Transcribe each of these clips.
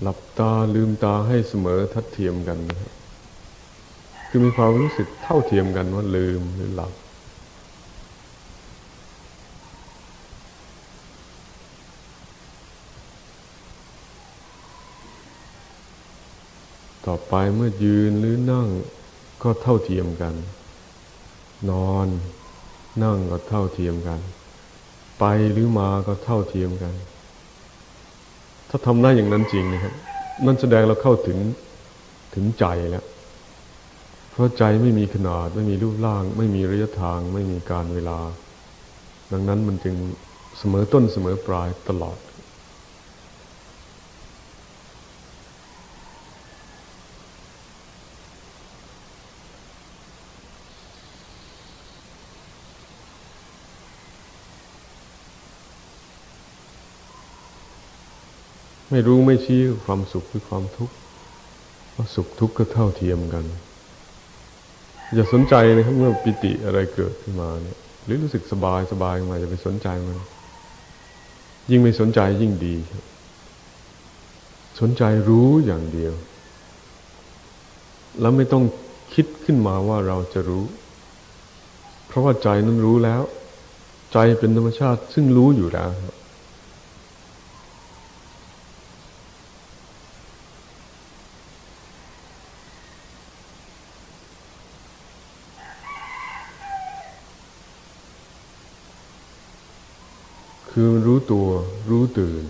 หลับตาลืมตาให้เสมอทัดเทียมกันนะครับคือมีความรู้สึกเท่าเทียมกันว่าลืมหรือหลับ ต่อไปเมื่อยืนหรือนั่งก็เท่าเทียมกัน นอนนั่งก็เท่าเทียมกัน ไปหรือมาก็เท่าเทียมกัน ถ้าทำได้อย่างนั้นจริงนะครับนั่นแสดงเราเข้าถึงถึงใจแล้ว เพราะใจไม่มีขนาด ไม่มีรูปร่าง ไม่มีระยะทาง ไม่มีการเวลา ดังนั้นมันจึงเสมอต้นเสมอปลายตลอด ไม่รู้ไม่ชี้ความสุขคือความทุกข์ว่าสุขทุกข์ก็เท่าเทียมกัน อย่าสนใจนะครับ เมื่อปิติอะไรเกิดขึ้นมาเนี่ย หรือรู้สึกสบายสบายมาอย่าไปสนใจมัน ยิ่งไม่สนใจยิ่งดีครับสนใจรู้อย่างเดียว แล้วไม่ต้องคิดขึ้นมาว่าเราจะรู้ เพราะว่าใจนั้นรู้แล้ว ใจเป็นธรรมชาติซึ่งรู้อยู่แล้วครับ คือรู้ตัว รู้ตื่น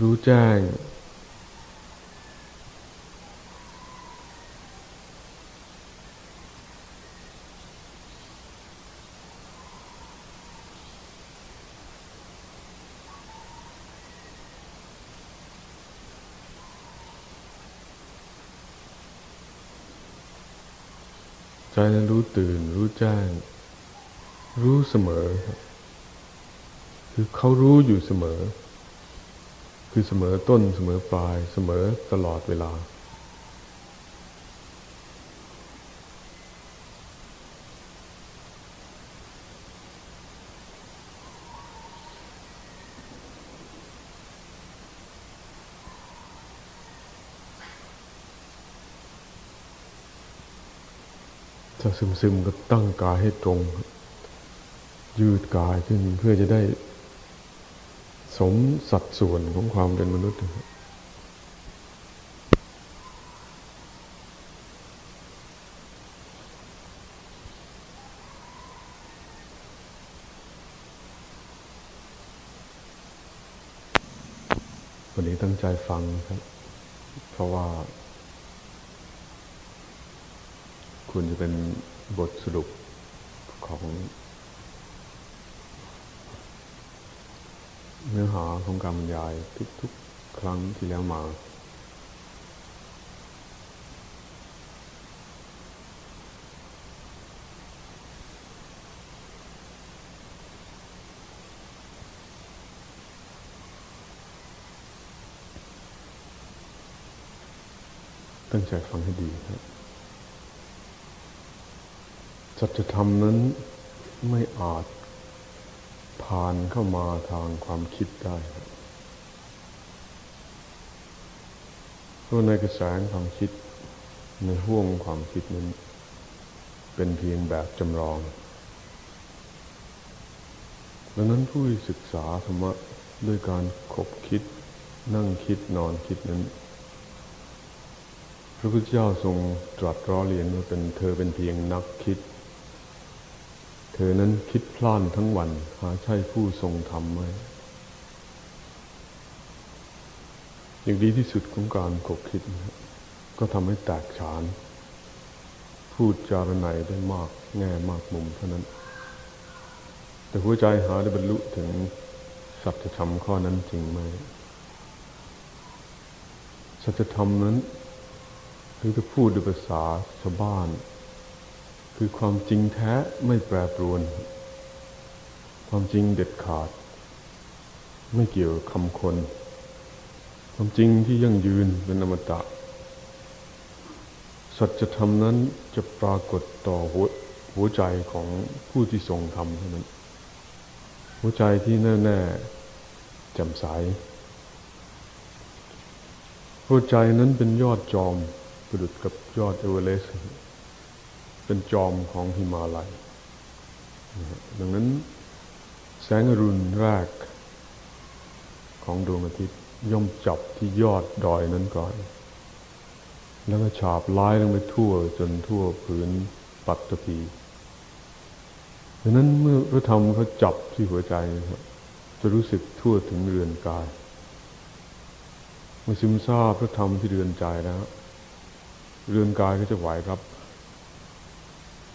รู้แจ้ง ใจนั้นรู้ตื่น รู้แจ้ง รู้เสมอครับ คือเขารู้อยู่เสมอ คือเสมอต้นเสมอปลาย เสมอตลอดเวลา ถ้าซึมๆก็ตั้งกายให้ตรง ยืดกายขึ้นเพื่อจะได้ สมสัดส่วนของความเป็นมนุษย์วันนี้ตั้งใจฟังครับ เพราะว่า คุณจะเป็นบทสรุปของ เนื้อหาของการบรรยายทุกๆ ครั้งที่แล้วมา ตั้งใจฟังให้ดีครับสัจธรรมนั้นไม่อาจ ผ่านเข้ามาทางความคิดได้เพราะในกระแสความคิดในห่วงความคิดนั้น เป็นเพียงแบบจำลอง ดังนั้นผู้ศึกษาธรรมะด้วยการคบคิด นั่งคิดนอนคิดนั้นพระพุทธเจ้าทรงตรัสร้อเรียนว่าเป็นเธอเป็นเพียงนักคิด ธอนั้นคิดพล่านทั้งวัน หาใช่ผู้ทรงธรรมไหมอย่างดีที่สุดของการกบคิดก็ทำให้แตกฉาน พูดจารณัยได้มากแง่มากมุมเท่านั้น แต่หัวใจหาได้บรรลุถึงสัจธรรมข้อนั้นจริงไหมสัจธรรมนั้นคือจะพูดด้วยภาษาชาวบ้าน คือความจริงแท้ไม่แปรปรวน ความจริงเด็ดขาด ไม่เกี่ยวคำคน ความจริงที่ยั่งยืนเป็นอมตะ สัจธรรมนั้นจะปรากฏต่อหัวหัวใจของผู้ที่ทรงธรรมเท่านั้น หัวใจที่แน่แน่แจ่มใสหัวใจนั้นเป็นยอดจอมประดุดกับยอดเอเวอเรสต์ เป็นจอมของหิมาลัย ดังนั้นแสงอรุณแรกของดวงอาทิตย์ย่อมจับที่ยอดดอยนั้นก่อน แล้วก็ฉาบไล้ลงไปทั่วจนทั่วพื้นปัตตภีดังนั้นเมื่อพระธรรมเขาจับที่หัวใจจะรู้สึกทั่วถึงเรือนกายเมื่อซึมซาบพระธรรมที่เรือนใจแล้ว เรือนกายก็จะไหวครับ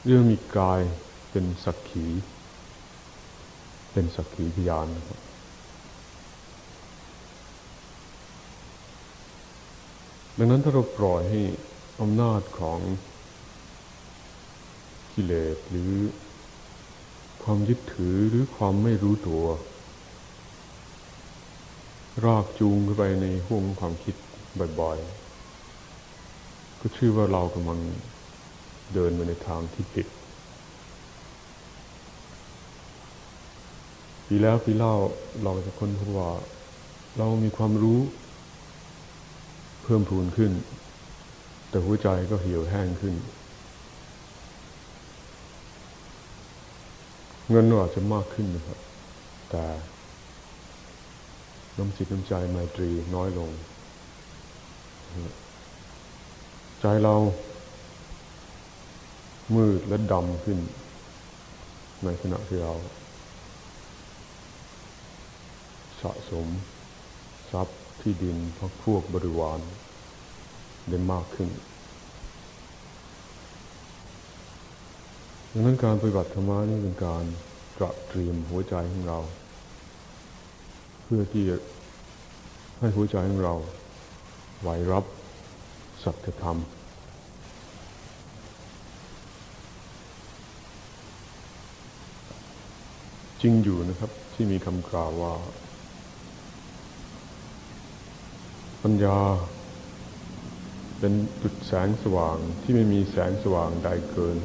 เรื่องมีกายเป็นสักขี เป็นสักขีพยานนะครับดังนั้นถ้าเราปล่อยให้อำนาจของกิเลสหรือความยึดถือหรือความไม่รู้ตัว รากจูงเข้าไปในห่วงความคิดบ่อยๆ ก็ชื่อว่าเรากำลัง เดินไปในทางที่ผิดปีแล้วปีเล่าเราจะค้นพบว่า เรามีความรู้ เพิ่มพูนขึ้น แต่หัวใจก็เหี่ยวแห้งขึ้น เงินอาจจะมากขึ้นนะครับ แต่น้ำจิตน้ำใจไมตรีน้อยลง ใจเรา มืดและดำขึ้น ในขณะที่เรา สะสม ทรัพย์ที่ดินพักพวกบริวารได้มากขึ้นดังนั้นการปฏิบัติธรรมนี่เป็นการตระเตรียมหัวใจของเรา เพื่อที่จะให้หัวใจของเราไหวรับสัจธรรม จริงอยู่นะครับ ที่มีคำกล่าวว่า ปัญญา เป็นจุดแสงสว่างที่ไม่มีแสงสว่างใดเกิน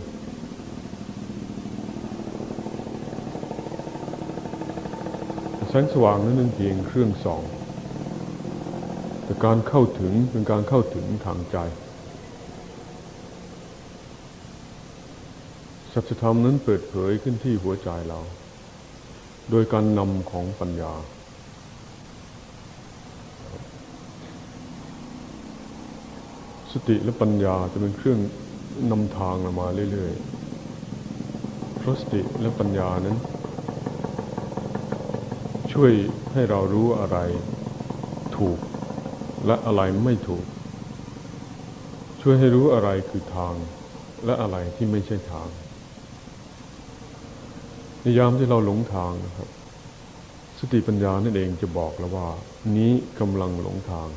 แสงสว่างนั้นเป็นเพียงเครื่องส่องแต่การเข้าถึงเป็นการเข้าถึงทางใจสัจธรรมนั้นเปิดเผยขึ้นที่หัวใจเรา โดยการนำของปัญญา สติและปัญญาจะเป็นเครื่องนำทางเรามาเรื่อยๆเพราะสติและปัญญานั้น ช่วยให้เรารู้อะไรถูกและอะไรไม่ถูก ช่วยให้รู้อะไรคือทางและอะไรที่ไม่ใช่ทาง ในยามที่เราหลงทางนะครับ สติปัญญานั่นเองจะบอกแล้วว่า นี้กำลังหลงทาง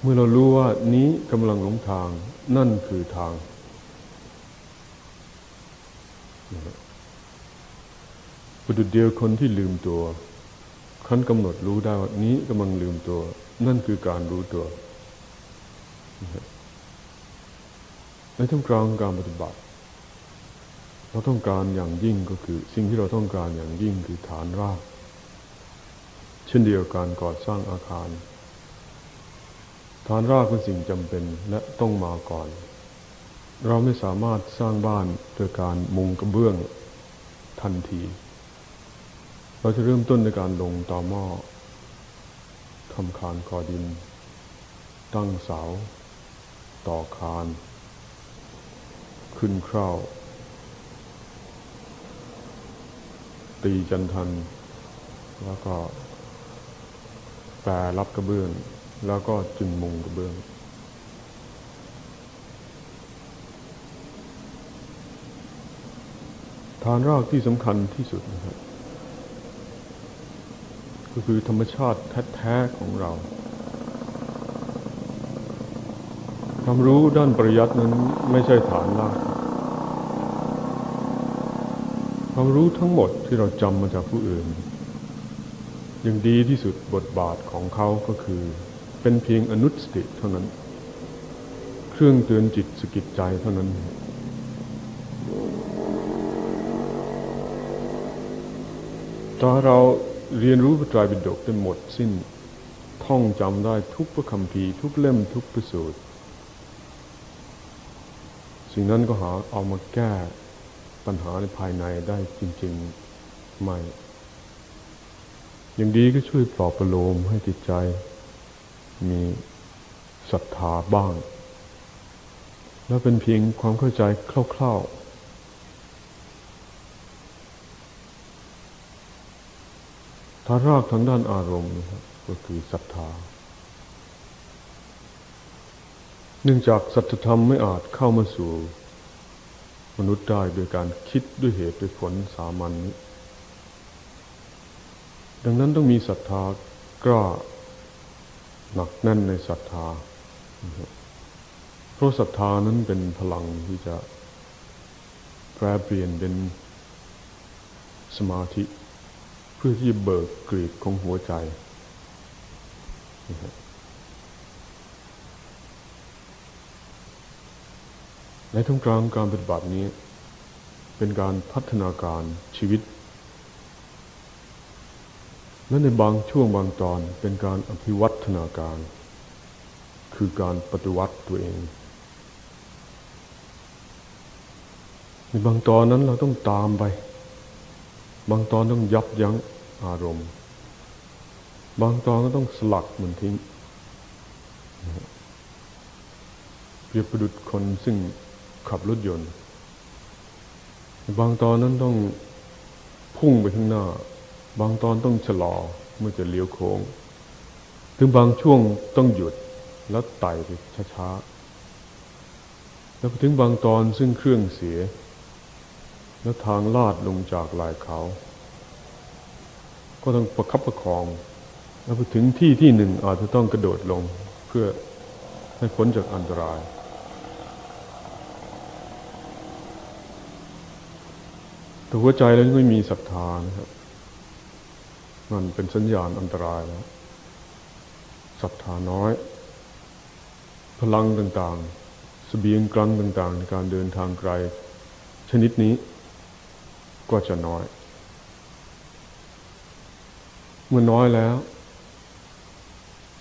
เมื่อเรารู้ว่านี้กำลังหลงทาง นั่นคือทาง ประดุดเดียวคนที่ลืมตัวคันกำหนดรู้ได้ว่านี้กำลังลืมตัว นั่นคือการรู้ตัวในท่ามกลางการปฏิบัติ เราต้องการอย่างยิ่งก็คือ สิ่งที่เราต้องการอย่างยิ่งคือฐานราก เช่นเดียวกันก่อสร้างอาคาร ฐานรากเป็นสิ่งจำเป็นและต้องมาก่อน เราไม่สามารถสร้างบ้านโดยการมุงกระเบื้องทันที เราจะเริ่มต้นในการลงต่อหม้อทำคานกอดิน ตั้งเสา ต่อคาน ขึ้นคร่าว ตีจันทัน แล้วก็แปรรับกระเบื้อง แล้วก็จึงมุงกระเบื้อง ฐานรากที่สำคัญที่สุดนะครับก็คือธรรมชาติแท้ๆของเราความรู้ด้านปริยัตินั้นไม่ใช่ฐานราก ความรู้ทั้งหมดที่เราจำมาจากผู้อื่นย่างดีที่สุดบทบาทของเขาก็คือ เป็นเพียงอนุสติเท่านั้น เครื่องเตือนจิตสกิดใจเท่านั้น ถ้าเราเรียนรู้พระไตรปิฎกได้หมดสิ้นท่องจำได้ทุกพระคำพีทุกเล่มทุกประสูตรสิ่งนั้นก็หาเอามาแก้ ปัญหาในภายในได้จริง ๆ ไม่ อย่างดีก็ช่วยปลอบประโลมให้จิตใจ มีศรัทธาบ้าง แล้วเป็นเพียงความเข้าใจคร่าวๆถ้ารากทางด้านอารมณ์นะครับก็คือศรัทธาเนื่องจากสัจธรรมไม่อาจเข้ามาสู่ มนุษย์ได้โดยการคิดด้วยเหตุด้วยผลสามัญนนี้ ดังนั้นต้องมีศรัทธากล้าหนักแน่นในศรัทธา เพราะศรัทธานั้นเป็นพลังที่จะแปรเปลี่ยนเป็นสมาธิ เพื่อที่เบิกกรีดของหัวใจ ในท่ามกลางการปฏิบัตินี้ เป็นการพัฒนาการชีวิต และในบางช่วงบางตอนเป็นการอภิวัฒนาการ คือการปฏิวัติตัวเอง ในบางตอนนั้นเราต้องตามไป บางตอนต้องยับยั้งอารมณ์ บางตอนก็ต้องสลัดมันทิ้งเปรียบประดุดคนซึ่ง ขับรถยนต์ บางตอนนั้นต้องพุ่งไปข้างหน้า บางตอนต้องชะลอเมื่อจะเลี้ยวโค้ง ถึงบางช่วงต้องหยุดแล้วไต่ไปช้าๆ แล้วถึงบางตอนซึ่งเครื่องเสีย แล้วทางลาดลงจากลายเขา ก็ต้องประคับประคอง แล้วพอถึงที่ที่หนึ่งอาจจะต้องกระโดดลงเพื่อให้พ้นจากอันตราย แต่หัวใจแล้วไม่มีศรัทธานะครับมันเป็นสัญญาณอันตรายแล้วศรัทธาน้อย พลังต่างๆสเสบียงกลังต่าง ๆ ในการเดินทางไกล ชนิดนี้ก็จะน้อย เมื่อน้อยแล้ว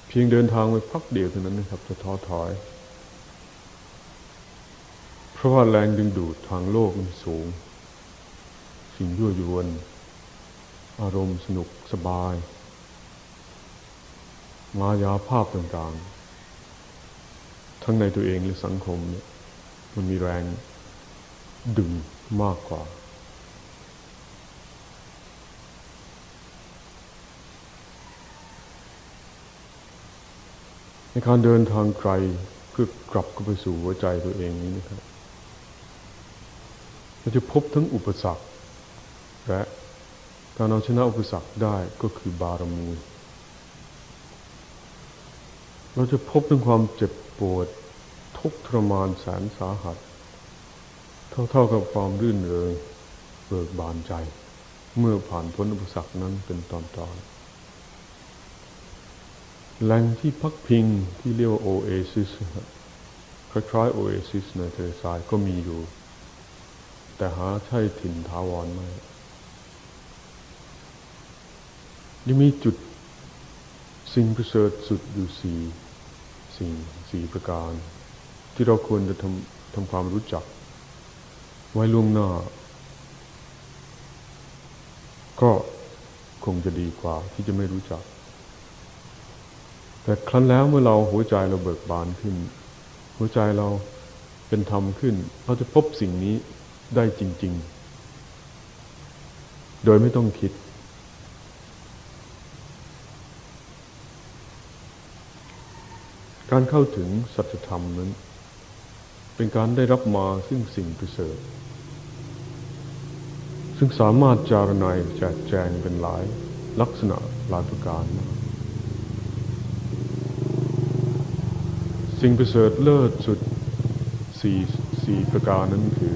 เพียงเดินทางไปพักเดียวเท่านั้นนะครับ จะท้อถอย เพราะว่าแรงดึงดูดทางโลกมันสูง สิ่งยั่วยวน อารมณ์สนุกสบาย มายาภาพต่างๆ ทั้งในตัวเองและสังคมเนี่ยมันมีแรงดึงมากกว่า ในการเดินทางไกลเพื่อกลับเข้าไปสู่หัวใจตัวเองนี้นะครับเราจะพบทั้งอุปสรรค และการเอาชนะอุปสรรคได้ก็คือบารมี เราจะพบทั้งความเจ็บปวดทุกทรมานแสนสาหัส เท่าๆกับความรื่นเริงเบิกบานใจ เมื่อผ่านพ้นอุปสรรคนั้นเป็นตอนๆแหล่งที่พักพิงที่เรียกว่าโอเอซิสคล้ายๆโอเอซิสในทะเลทรายก็มีอยู่ แต่หาใช่ถิ่นถาวรไม่ ยังมีจุดสิ่งประเสริฐสุดอยู่สี่สิ่งสี่ประการ ที่เราควรจะทำทำความรู้จัก ไว้ล่วงหน้า ก็คงจะดีกว่าที่จะไม่รู้จัก แต่ครั้นแล้วเมื่อเราหัวใจเราเบิกบานขึ้น หัวใจเราเป็นธรรมขึ้น เราจะพบสิ่งนี้ได้จริง ๆ โดยไม่ต้องคิด การเข้าถึงสัจธรรมนั้น เป็นการได้รับมาซึ่งสิ่งประเสริฐซึ่งสามารถจารณายแจกแจงเป็นหลายลักษณะหลายประการมาสิ่งประเสริฐเลิศสุดสี่สี่ประการนั้นคือ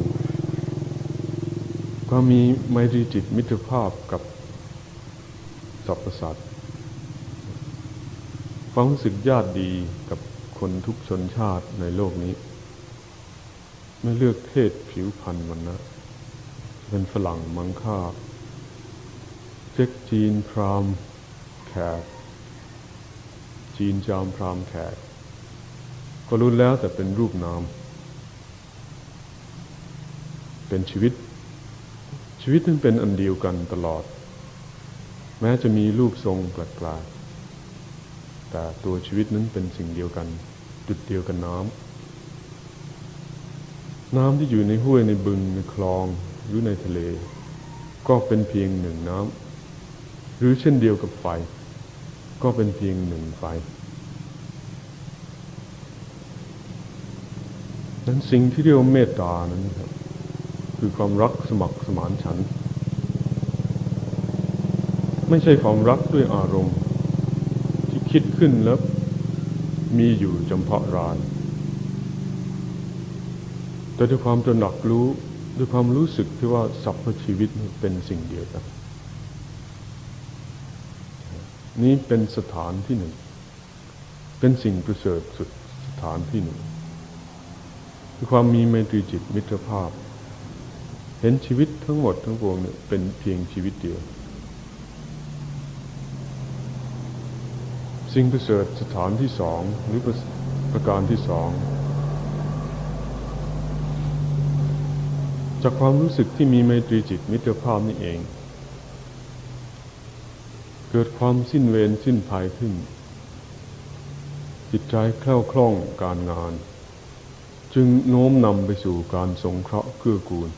ความมีไมตรีจิตมิตรภาพกับสรรพสัตว์ ความรู้สึกญาติดีกับคนทุกชนชาติในโลกนี้ ไม่เลือกเพศผิวพรรณมันนะเป็นฝรั่งมังค่าเจ๊กจีนพรามแขก จีนจามพรามแขก ก็รู้แล้วแต่เป็นรูปนาม เป็นชีวิต ชีวิตนั้นเป็นอันเดียวกันตลอด แม้จะมีรูปทรงแปลกๆ แต่ตัวชีวิตนั้นเป็นสิ่งเดียวกัน จุดเดียวกันน้ำ น้ำที่อยู่ในห้วยในบึงในคลองหรือในทะเล ก็เป็นเพียงหนึ่งน้ำ หรือเช่นเดียวกับไฟ ก็เป็นเพียงหนึ่งไฟนั้นสิ่งที่เรียกว่าเมตตานั้นครับคือความรักสมัครสมานฉัน ไม่ใช่ความรักด้วยอารมณ์ คิดขึ้นแล้ว มีอยู่จำเพาะราน แต่ด้วยความตระหนักรู้ด้วยความรู้สึกที่ว่าสรรพชีวิตเป็นสิ่งเดียวกันนี้เป็นสถานที่หนึ่ง เป็นสิ่งประเสริฐสุดสถานที่หนึ่งคือความมีไมตรีจิตมิตรภาพ เห็นชีวิตทั้งหมดทั้งปวงเนี่ยเป็นเพียงชีวิตเดียว สิ่งประเสริฐสถานที่สองหรือประการที่สองจากความรู้สึกที่มีไมตรีจิตมิตรภาพนี่เอง เกิดความสิ้นเวรสิ้นภัยขึ้น จิตใจแคล่วคล่องการงาน จึงโน้มนำไปสู่การสงเคราะห์เกื้อกูล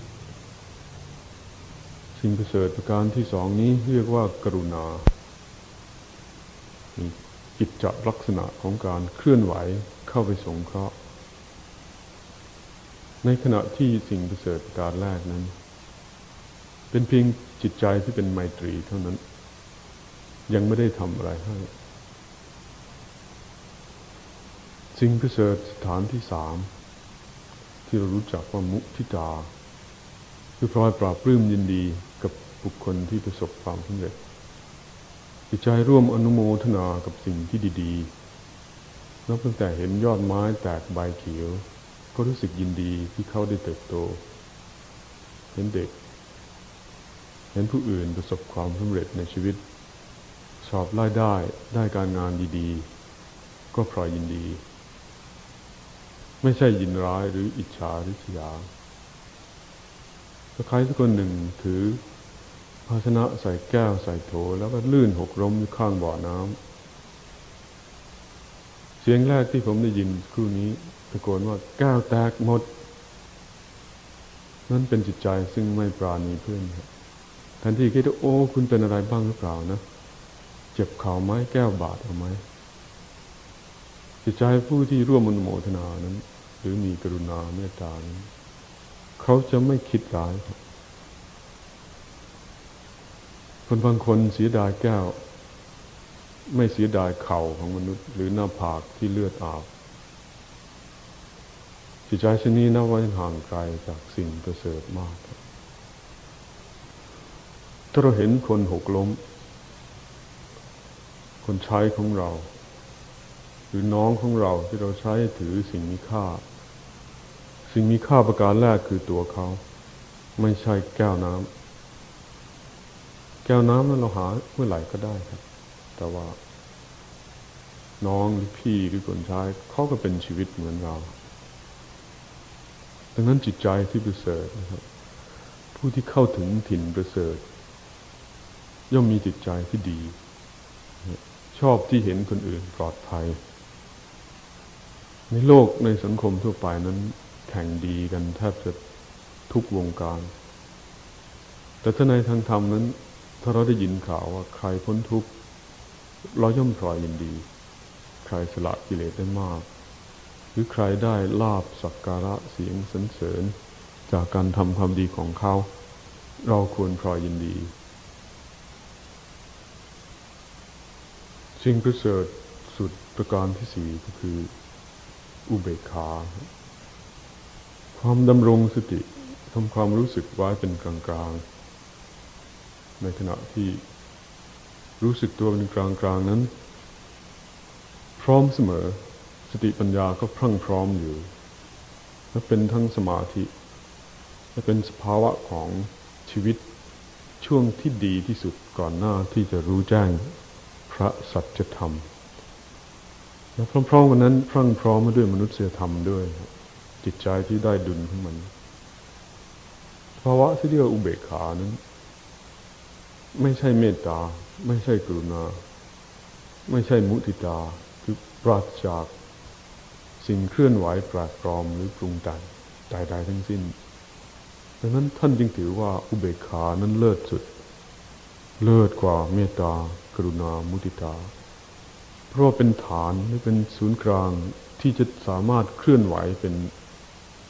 สิ่งประเสริฐประการที่สองนี้เรียกว่ากรุณา กิจจลักษณะของการเคลื่อนไหวเข้าไปสงเคราะห์ ในขณะที่สิ่งประเสริฐการแรกนั้น เป็นเพียงจิตใจที่เป็นไมตรีเท่านั้น ยังไม่ได้ทำอะไรให้ สิ่งประเสริฐสถานที่สามที่เรารู้จักว่ามุทิตา คือพลอยปราบปลื้มยินดีกับบุคคลที่ประสบความสำเร็จ จิตใจร่วมอนุโมทนากับสิ่งที่ดีๆ นับตั้งแต่เห็นยอดไม้แตกใบเขียว ก็รู้สึกยินดีที่เขาได้เติบโต เห็นเด็ก เห็นผู้อื่นประสบความสำเร็จในชีวิต สอบไล่ได้ได้การงานดีๆ ก็พลอยยินดี ไม่ใช่ยินร้ายหรืออิจฉาริษยาถ้าใครสักคนหนึ่งถือ ภาชนะใส่แก้วใส่โถ แล้วก็ลื่นหกล้มข้างบ่อน้ำเสียงแรกที่ผมได้ยินครู่นี้ตะโกนว่าแก้วแตกหมด นั่นเป็นจิตใจซึ่งไม่ปราณีเพื่อนแทนที่คิดว่าโอ้คุณเป็นอะไรบ้างหรือเปล่านะ เจ็บเข่าไหมแก้วบาดเอาไหมจิตใจผู้ที่ร่วมมนโมทนานั้น หรือมีกรุณาเมตตานั้นเขาจะไม่คิดร้ายครับ คนบางคนเสียดายแก้ว ไม่เสียดายเข่าของมนุษย์ หรือหน้าผากที่เลือดอาบจิตใจชนี้นับว่าห่างไกลจากสิ่งประเสริฐมาก ถ้าเราเห็นคนหกล้ม คนใช้ของเรา หรือน้องของเราที่เราใช้ถือสิ่งมีค่า สิ่งมีค่าประการแรกคือตัวเขา ไม่ใช่แก้วน้ำ แก้วน้ำนั้นเราหาเมื่อไหร่ก็ได้ครับ แต่ว่า น้องหรือพี่หรือคนชายเขาก็เป็นชีวิตเหมือนเรา ดังนั้นจิตใจที่ประเสริฐนะครับ ผู้ที่เข้าถึงถิ่นประเสริฐ ย่อมมีจิตใจที่ดี ชอบที่เห็นคนอื่นปลอดภัย ในโลกในสังคมทั่วไปนั้น แข่งดีกันแทบจะทุกวงการ แต่ถ้าในทางธรรมนั้น ถ้าเราได้ยินข่าวว่าใครพ้นทุกข์เราย่อมพลอยยินดี ใครสละกิเลสได้มาก หรือใครได้ลาบสักการะเสียงสรรเสริญ จากการทำความดีของเขา เราควรพลอยยินดี สิ่งประเสริฐสุดประการที่สี่ก็คือ อุเบกขา ความดำรงสติทำความรู้สึกไว้เป็นกลางๆ ในขณะที่รู้สึกตัวเป็นกลางกลางนั้น พร้อมเสมอ สติปัญญาก็พรั่งพร้อมอยู่ และเป็นทั้งสมาธิและเป็นสภาวะของชีวิตช่วงที่ดีที่สุดก่อนหน้าที่จะรู้แจ้งพระสัจธรรมแล้วพร้อมๆกันนั้นพรั่งพร้อมมาด้วยมนุษยธรรมด้วย จิตใจที่ได้ดุลของมันภาวะที่เรียกว่าอุเบกขานั้น ไม่ใช่เมตตา ไม่ใช่กรุณา ไม่ใช่มุติตา คือปราศจากสิ่งเคลื่อนไหวปลกปลอมหรือปรุงแต่งใดๆทั้งสิ้นดังนั้นท่านจึงถือว่าอุเบกขานั้นเลิศสุด เลิศกว่าเมตตา กรุณา มุติตา เพราะเป็นฐานหรือเป็นศูนย์กลางที่จะสามารถเคลื่อนไหวเป็น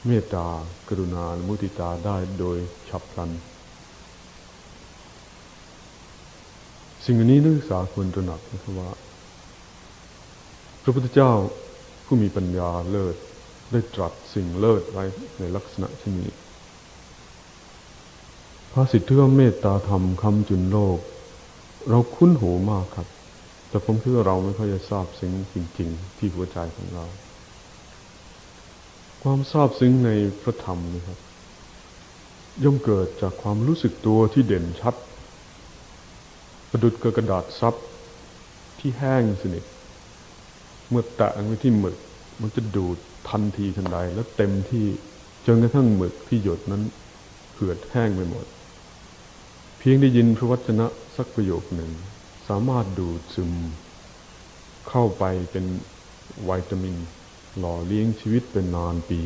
เมตตา กรุณา มุติตาได้โดยฉับพลัน สิ่งนี้นักศึกษาควรตระหนักนะครับว่า พระพุทธเจ้าผู้มีปัญญาเลิศได้ตรัสสิ่งเลิศไว้ในลักษณะเช่นนี้พระสิทธิว่าเมตตาธรรมคำจุนโลก เราคุ้นหูมากครับ แต่ผมคิดว่าเราไม่ค่อยจะทราบสิ่งจริง ๆ ที่หัวใจของเรา ความทราบซึ้งในพระธรรมนะครับ ย่อมเกิดจากความรู้สึกตัวที่เด่นชัด ประดุดกระดาษซับที่แห้งสนิทเมื่อแตะไว้ที่หมึก มันจะดูดทันทีทันใดแล้วเต็มที่จนกระทั่งหมึกที่หยดนั้นเหือดแห้งไปหมด เพียงได้ยินพระวจนะสักประโยคหนึ่ง สามารถดูดซึม เข้าไปเป็นวิตามิน หล่อเลี้ยงชีวิตเป็นนานปี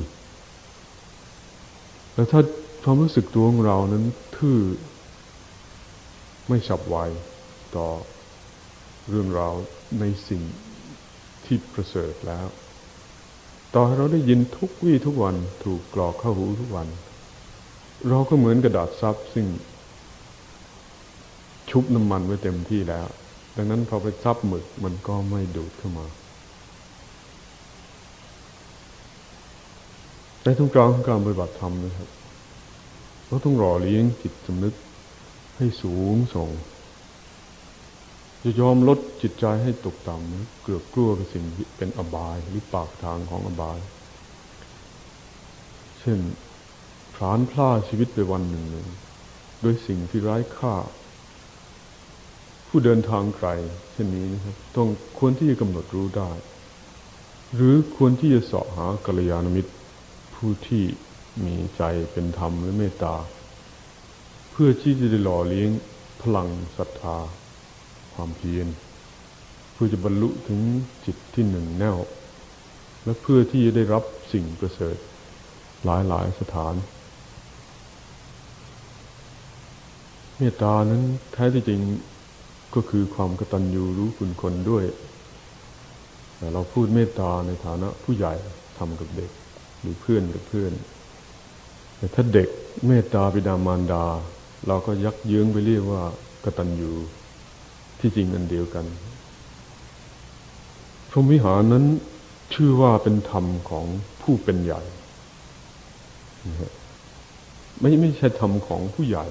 แล้วถ้าความรู้สึกตัวของเรานั้นทื่อไม่ฉับไว ต่อเรื่องราวในสิ่งที่ประเสริฐแล้ว ต่อให้เราได้ยินทุกวี่ทุกวันถูกกรอกเข้าหูทุกวัน เราก็เหมือนกระดาษซับซึ่ง ชุบน้ำมันไว้เต็มที่แล้ว ดังนั้นพอไปซับหมึกมันก็ไม่ดูดเข้ามาในทุกกลางของการปฏิบัติธรรมนะครับเราต้องรอเลี้ยงจิตสำนึกให้สูงส่ง จะยอมลดจิตใจให้ตกต่ำเกลือบกลัวกับสิ่งที่เป็นอบายหรือปากทางของอบาย เช่นพรานพลาชีวิตไปวันหนึ่งหนึ่งด้วยสิ่งที่ร้ายค่า ผู้เดินทางไกลเช่นนี้นะครับต้องควรที่จะกำหนดรู้ได้ หรือควรที่จะเสาะหากัลยาณมิตร ผู้ที่มีใจเป็นธรรมและเมตตา เพื่อที่จะได้หล่อเลี้ยงพลังศรัทธา ความเพียรเพื่อจะบรรลุถึงจิตที่หนึ่งแน่วและเพื่อที่จะได้รับสิ่งประเสริฐหลายหลายสถาน เมตตานั้นแท้ที่จริงก็คือความกตัญญูรู้คุณคนด้วยแต่เราพูดเมตตาในฐานะผู้ใหญ่ทำกับเด็ก หรือเพื่อนกับเพื่อน แต่ถ้าเด็กเมตตาบิดามารดา เราก็ยักเยื้องไปเรียกว่ากตัญญู ที่จริงอันเดียวกัน พรหมวิหารนั้นชื่อว่าเป็นธรรมของผู้เป็นใหญ่ ไม่ไม่ใช่ธรรมของผู้ใหญ่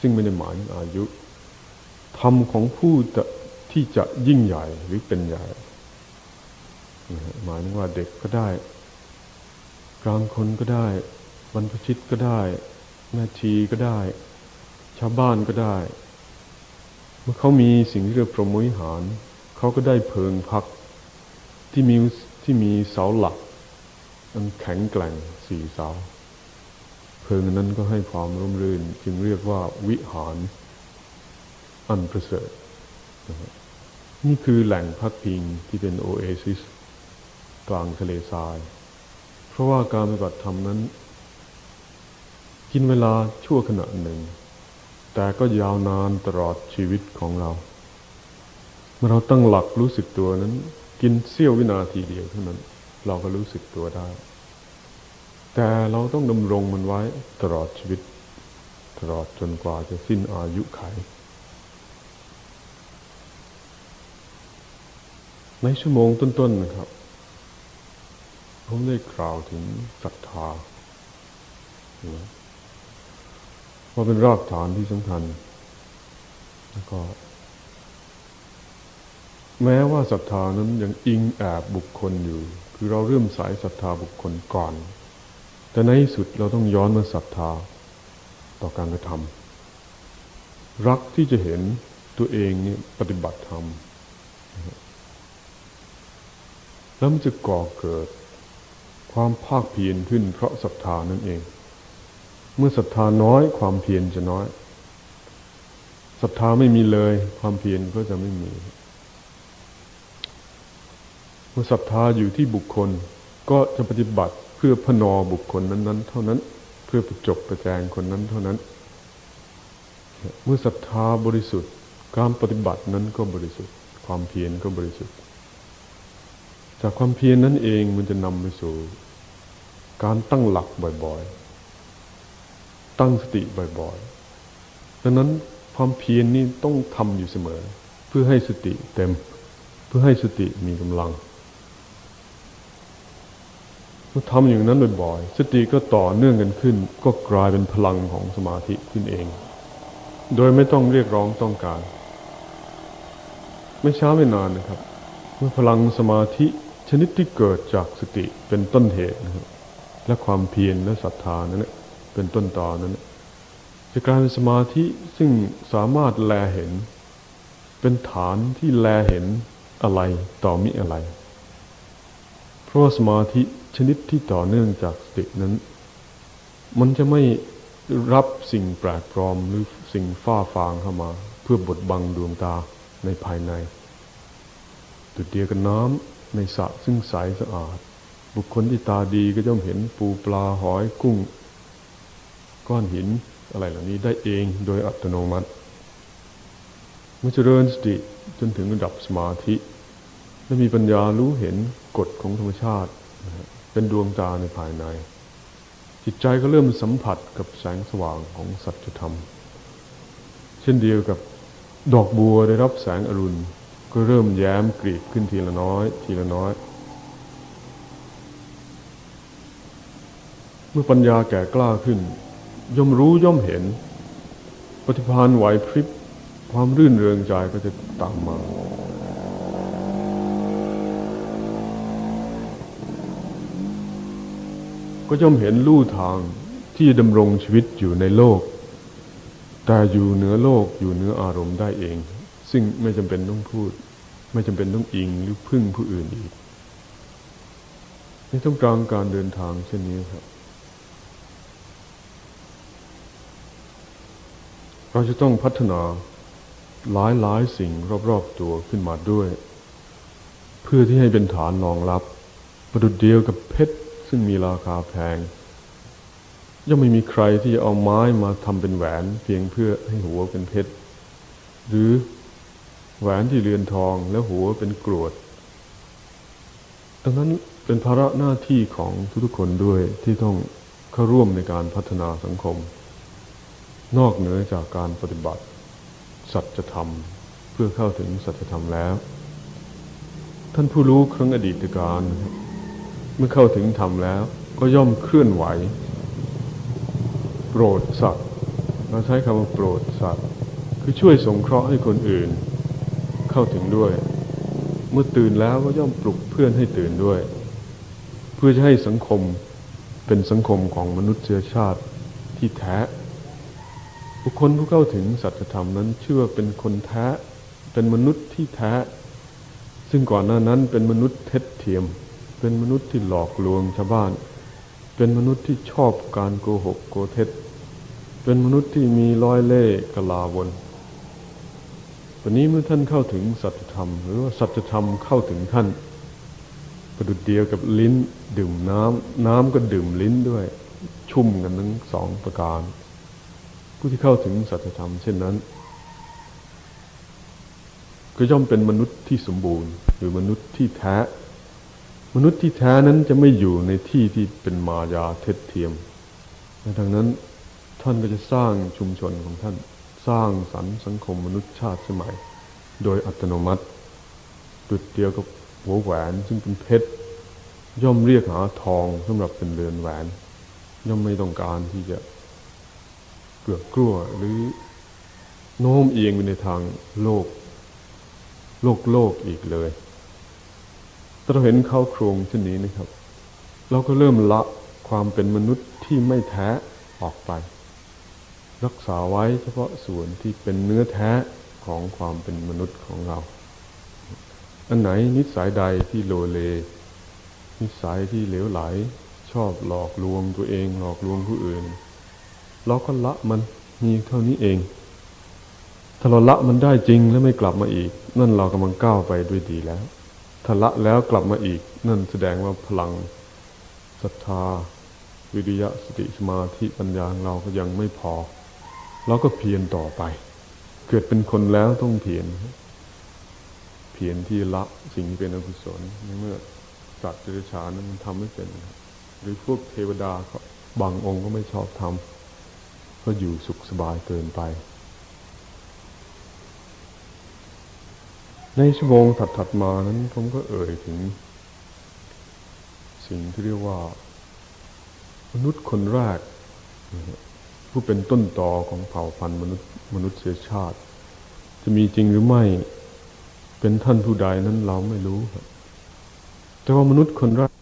ซึ่งไม่ได้หมายอายุ ธรรมของผู้ที่จะยิ่งใหญ่หรือเป็นใหญ่หมายถึงว่าเด็กก็ได้ กลางคนก็ได้บรรพชิตก็ได้ แม่ชีก็ได้ ชาวบ้านก็ได้ มื่อเขามีสิ่งที่เรียกพรหมวิหาร เขาก็ได้เพิงพักที่มีที่มีเสาหลักอันแข็งแกร่งสี่เสา เพิงนั้นก็ให้ความร่มรื่น จึงเรียกว่าวิหาร อันประเสริฐนี่คือแหล่งพักพิงที่เป็นโอเอซิส กลางทะเลทราย เพราะว่าการปฏิบัติธรรมนั้น กินเวลาชั่วขณะหนึ่ง แต่ก็ยาวนานตลอดชีวิตของเรา เมื่อเราตั้งหลักรู้สึกตัวนั้น กินเสี้ยววินาทีเดียวเท่านั้น เราก็รู้สึกตัวได้ แต่เราต้องดำรงมันไว้ตลอดชีวิต ตลอดจนกว่าจะสิ้นอายุไข ในชั่วโมงต้นๆนะครับผมได้กล่าวถึงศรัทธา ราะเป็นรากฐานที่สำคัญ แล้วก็ แม้ว่าศรัทธานั้นยังอิงแอบบุคคลอยู่ คือเราเริ่มสายศรัทธาบุคคลก่อน แต่ในที่สุดเราต้องย้อนมาศรัทธาต่อการกระทำรักที่จะเห็นตัวเองนี่ปฏิบัติธรรมแล้วมันจะก่อเกิดความภาคเพียรขึ้นเพราะศรัทธานั่นเอง เมื่อศรัทธาน้อยความเพียรจะน้อยศรัทธาไม่มีเลย ความเพียรก็จะไม่มี เมื่อศรัทธาอยู่ที่บุคคลก็จะปฏิบัติเพื่อพนอบุคคลนั้น ๆ เท่านั้น เพื่อประจบประแจงคนนั้นเท่านั้น เมื่อศรัทธาบริสุทธิ์ การปฏิบัตินั้นก็บริสุทธิ์ ความเพียรก็บริสุทธิ์ จากความเพียรนนั้นเองมันจะนำไปสู่ การตั้งหลักบ่อย ๆ ตั้งสติบ่อยๆดังนั้นความเพียรนนี่ต้องทำอยู่เสมอ เพื่อให้สติเต็ม เพื่อให้สติมีกำลังเมื่อทำอย่างนั้นบ่อยๆสติก็ต่อเนื่องกันขึ้น ก็กลายเป็นพลังของสมาธิขึ้นเอง โดยไม่ต้องเรียกร้องต้องการ ไม่ช้าไม่นานนะครับ เมื่อพลังสมาธิชนิดที่เกิดจากสติเป็นต้นเหตุนะครับและความเพียรและศรัทธานั้น เป็นต้นต่อนั้นจะกลายเป็นสมาธิซึ่งสามารถแลเห็น เป็นฐานที่แลเห็นอะไรต่อมิอะไร เพราะสมาธิชนิดที่ต่อเนื่องจากสตินั้น มันจะไม่รับสิ่งแปลกปลอมหรือสิ่งฟ้าฟางเข้ามา เพื่อบดบังดวงตาในภายในตุดเดียวกันน้ำในสระซึ่งใสสะอาด บุคคลที่ตาดีก็ย่อมเห็นปูปลาหอยกุ้ง ก้อนหินอะไรเหล่านี้ได้เองโดยอัตโนมัติเมื่อเจริญสติจนถึงระดับสมาธิและมีปัญญารู้เห็นกฎของธรรมชาติ เป็นดวงตาในภายใน จิตใจก็เริ่มสัมผัสกับแสงสว่างของสัจธรรม เช่นเดียวกับดอกบัวได้รับแสงอรุณ ก็เริ่มแย้มกรีบขึ้นทีละน้อย ทีละน้อย เมื่อปัญญาแก่กล้าขึ้น ย่อมรู้ย่อมเห็น ปฏิภาณไหวพริบความรื่นเริงใจก็จะตามมา ก็ย่อมเห็นลู่ทางที่ดำรงชีวิตอยู่ในโลก แต่อยู่เหนือโลกอยู่เหนืออารมณ์ได้เอง ซึ่งไม่จำเป็นต้องพูด ไม่จำเป็นต้องอิงหรือพึ่งผู้อื่นอีกในต้องกลางการเดินทางเช่นนี้ครับ เราจะต้องพัฒนาหลายหลายสิ่งรอบๆตัวขึ้นมาด้วย เพื่อที่ให้เป็นฐานรองรับ ประดุดเดียวกับเพชรซึ่งมีราคาแพงย่อมไม่มีใครที่จะเอาไม้มาทำเป็นแหวนเพียงเพื่อให้หัวเป็นเพชรหรือแหวนที่เรือนทองแล้วหัวเป็นกรวด ดังนั้นเป็นภาระหน้าที่ของทุกๆคนด้วยที่ต้องเข้าร่วมในการพัฒนาสังคม นอกเหนือจากการปฏิบัติ สัจธรรมเพื่อเข้าถึงสัจธรรมแล้ว ท่านผู้รู้ครั้งอดีตการ เมื่อเข้าถึงธรรมแล้ว ก็ย่อมเคลื่อนไหว โปรดสัตว์เราใช้คำว่าโปรดสัตว์ คือช่วยสงเคราะห์ให้คนอื่น เข้าถึงด้วย เมื่อตื่นแล้วก็ย่อมปลุกเพื่อนให้ตื่นด้วย เพื่อจะให้สังคมเป็นสังคมของมนุษยชาติที่แท้ บุคคลผู้เข้าถึงสัจธรรมนั้นเชื่อเป็นคนแท้ เป็นมนุษย์ที่แท้ ซึ่งก่อนหน้านั้นเป็นมนุษย์เท็จเทียม เป็นมนุษย์ที่หลอกลวงชาวบ้าน เป็นมนุษย์ที่ชอบการโกหกโกเท็จ เป็นมนุษย์ที่มีร้อยเล่กลาวนวันนี้เมื่อท่านเข้าถึงสัจธรรม หรือว่าสัจธรรมเข้าถึงท่านประดุดเดียวกับลิ้นดื่มน้ำน้ำก็ดื่มลิ้นด้วย ชุ่มกันทั้งสองประการ ผู้ที่เข้าถึงสัจธรรมเช่นนั้น ก็ย่อมเป็นมนุษย์ที่สมบูรณ์ หรือมนุษย์ที่แท้ มนุษย์ที่แท้นั้นจะไม่อยู่ในที่ที่เป็นมายาเท็จเทียมดังนั้นท่านก็จะสร้างชุมชนของท่านสร้างสรรค์สังคมมนุษยชาติสมัย โดยอัตโนมัติดุดเดียวกับหัวแหวนซึ่งเป็นเพชรย่อมเรียกหาทองสำหรับเป็นเรือนแหวน ย่อมไม่ต้องการที่จะ ลือกกลัวหรือโน้มเอียงไปในทางโลก โลกโลกอีกเลยถ้าเราเห็นเข้าโครงเช่นนี้นะครับ เราก็เริ่มละความเป็นมนุษย์ที่ไม่แท้ออกไป รักษาไว้เฉพาะส่วนที่เป็นเนื้อแท้ของความเป็นมนุษย์ของเรา อันไหนนิสัยใดที่โลเล นิสัยที่เหลวไหล ชอบหลอกลวงตัวเองหลอกลวงผู้อื่น เราก็ละมันมีเท่านี้เอง ถ้าเราละมันได้จริงแล้วไม่กลับมาอีก นั่นเรากำลังก้าวไปด้วยดีแล้วถ้าละแล้วกลับมาอีก นั่นแสดงว่าพลังศรัทธา วิริยะสติสมาธิปัญญาเราก็ยังไม่พอ เราก็เพียรต่อไป เกิดเป็นคนแล้วต้องเพียรเพียรที่ละสิ่งที่เป็นอกุศลเมื่อสัตว์เดรัจฉานมันทำไม่เป็น หรือพวกเทวดาเขาบางองค์ก็ไม่ชอบทำ ก็อยู่สุขสบายเกินไป ในชั่วโมงถัดๆมานั้น ผมก็เอ่ยถึง สิ่งที่เรียกว่า มนุษย์คนแรก ผู้เป็นต้นตอของเผ่าพันธุ์มนุษย์มนุษยชาติ จะมีจริงหรือไม่เป็นท่านผู้ใดนั้นเราไม่รู้แต่ว่ามนุษย์คนแรก